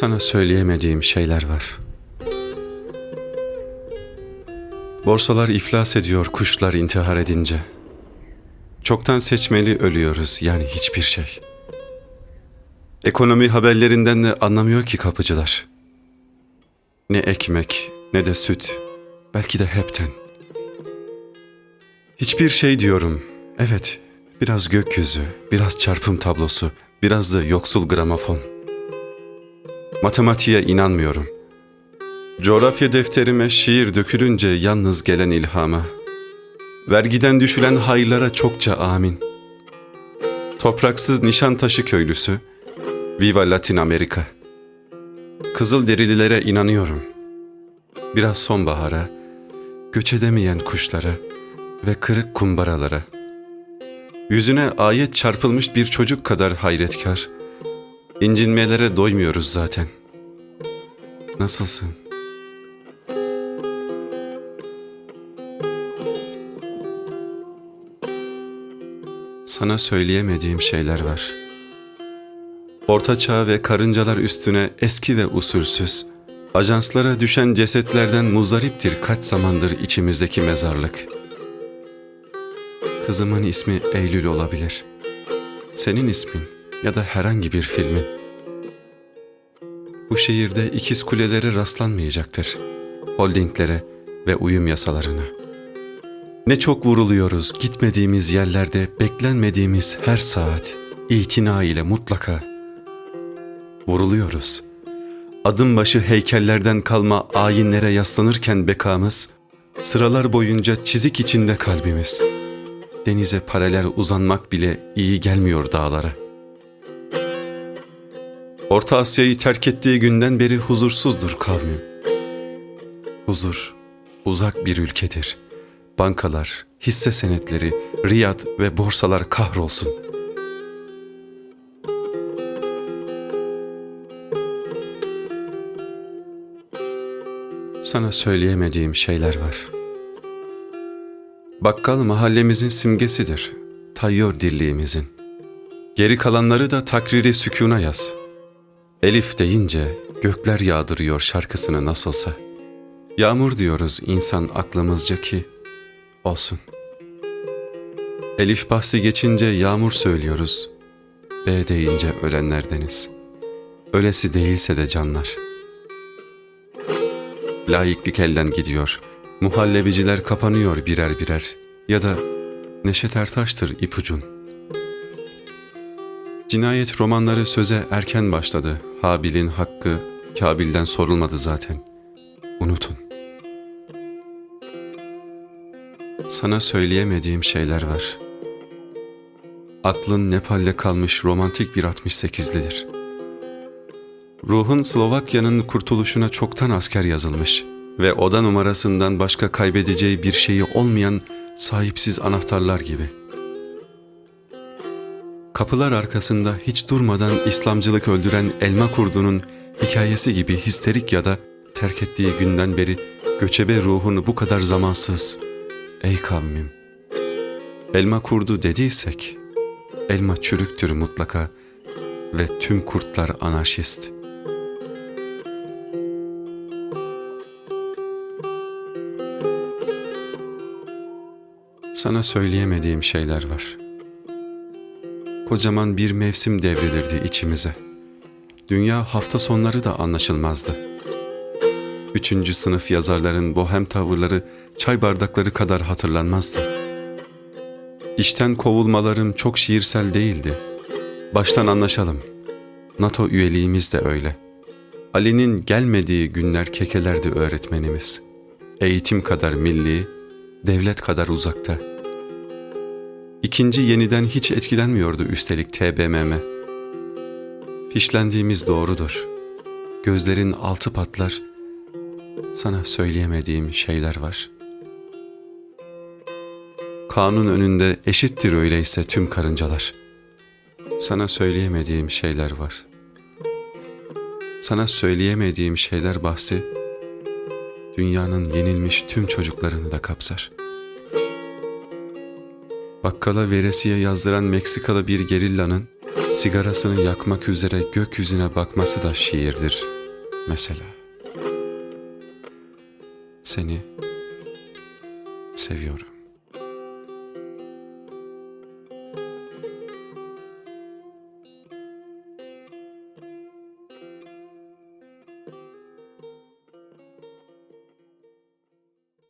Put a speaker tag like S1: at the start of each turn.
S1: Sana söyleyemediğim şeyler var. Borsalar iflas ediyor kuşlar intihar edince. Çoktan seçmeli ölüyoruz yani hiçbir şey. Ekonomi haberlerinden de anlamıyor ki kapıcılar. Ne ekmek ne de süt. Belki de hepten. Hiçbir şey diyorum. Evet, biraz gökyüzü, biraz çarpım tablosu, biraz da yoksul gramofon. Matematiğe inanmıyorum. Coğrafya defterime şiir dökülünce yalnız gelen ilhama. Vergiden düşülen hayırlara çokça amin. Topraksız Nişantaşı köylüsü, Viva Latin Amerika. Kızıl derililere inanıyorum. Biraz sonbahara, göç edemeyen kuşlara ve kırık kumbaralara. Yüzüne ayet çarpılmış bir çocuk kadar hayretkar. İncinmelere doymuyoruz zaten. Nasılsın? Sana söyleyemediğim şeyler var. Orta çağ ve karıncalar üstüne eski ve usulsüz, ajanslara düşen cesetlerden muzdariptir kaç zamandır içimizdeki mezarlık. Kızımın ismi Eylül olabilir. Senin ismin ya da herhangi bir filmin. Bu şehirde ikiz kulelere rastlanmayacaktır. Holdinglere ve uyum yasalarına. Ne çok vuruluyoruz gitmediğimiz yerlerde beklenmediğimiz her saat itina ile mutlaka. Vuruluyoruz. Adım başı heykellerden kalma ayinlere yaslanırken bekamız, sıralar boyunca çizik içinde kalbimiz. Denize paralel uzanmak bile iyi gelmiyor dağlara. Orta Asya'yı terk ettiği günden beri huzursuzdur kavmim. Huzur, uzak bir ülkedir.'' bankalar, hisse senetleri, riyad ve borsalar kahrolsun. Sana söyleyemediğim şeyler var. Bakkal mahallemizin simgesidir, tayyör dirliğimizin. Geri kalanları da takriri sükuna yaz. Elif deyince gökler yağdırıyor şarkısını nasılsa. Yağmur diyoruz insan aklımızca ki olsun. Elif bahsi geçince yağmur söylüyoruz. B deyince ölenlerdeniz. Ölesi değilse de canlar. Layıklık elden gidiyor. Muhallebiciler kapanıyor birer birer. Ya da Neşet Ertaş'tır ipucun. Cinayet romanları söze erken başladı. Habil'in hakkı Kabil'den sorulmadı zaten. Unutun. Sana söyleyemediğim şeyler var. Aklın Nepal'de kalmış romantik bir 68'lidir. Ruhun Slovakya'nın kurtuluşuna çoktan asker yazılmış ve oda numarasından başka kaybedeceği bir şeyi olmayan sahipsiz anahtarlar gibi. Kapılar arkasında hiç durmadan İslamcılık öldüren elma kurdunun hikayesi gibi histerik ya da terk ettiği günden beri göçebe ruhunu bu kadar zamansız, Ey kavmim! Elma kurdu dediysek, elma çürüktür mutlaka ve tüm kurtlar anarşist. Sana söyleyemediğim şeyler var. Kocaman bir mevsim devrilirdi içimize. Dünya hafta sonları da anlaşılmazdı.'' Üçüncü sınıf yazarların bohem tavırları çay bardakları kadar hatırlanmazdı. İşten kovulmalarım çok şiirsel değildi. Baştan anlaşalım. NATO üyeliğimiz de öyle. Ali'nin gelmediği günler kekelerdi öğretmenimiz. Eğitim kadar milli, devlet kadar uzakta. İkinci yeniden hiç etkilenmiyordu üstelik TBMM. Fişlendiğimiz doğrudur. Gözlerin altı patlar, sana söyleyemediğim şeyler var. Kanun önünde eşittir öyleyse tüm karıncalar. Sana söyleyemediğim şeyler var. Sana söyleyemediğim şeyler bahsi, dünyanın yenilmiş tüm çocuklarını da kapsar. Bakkala veresiye yazdıran Meksikalı bir gerillanın Sigarasını yakmak üzere gökyüzüne bakması da şiirdir mesela. Seni seviyorum.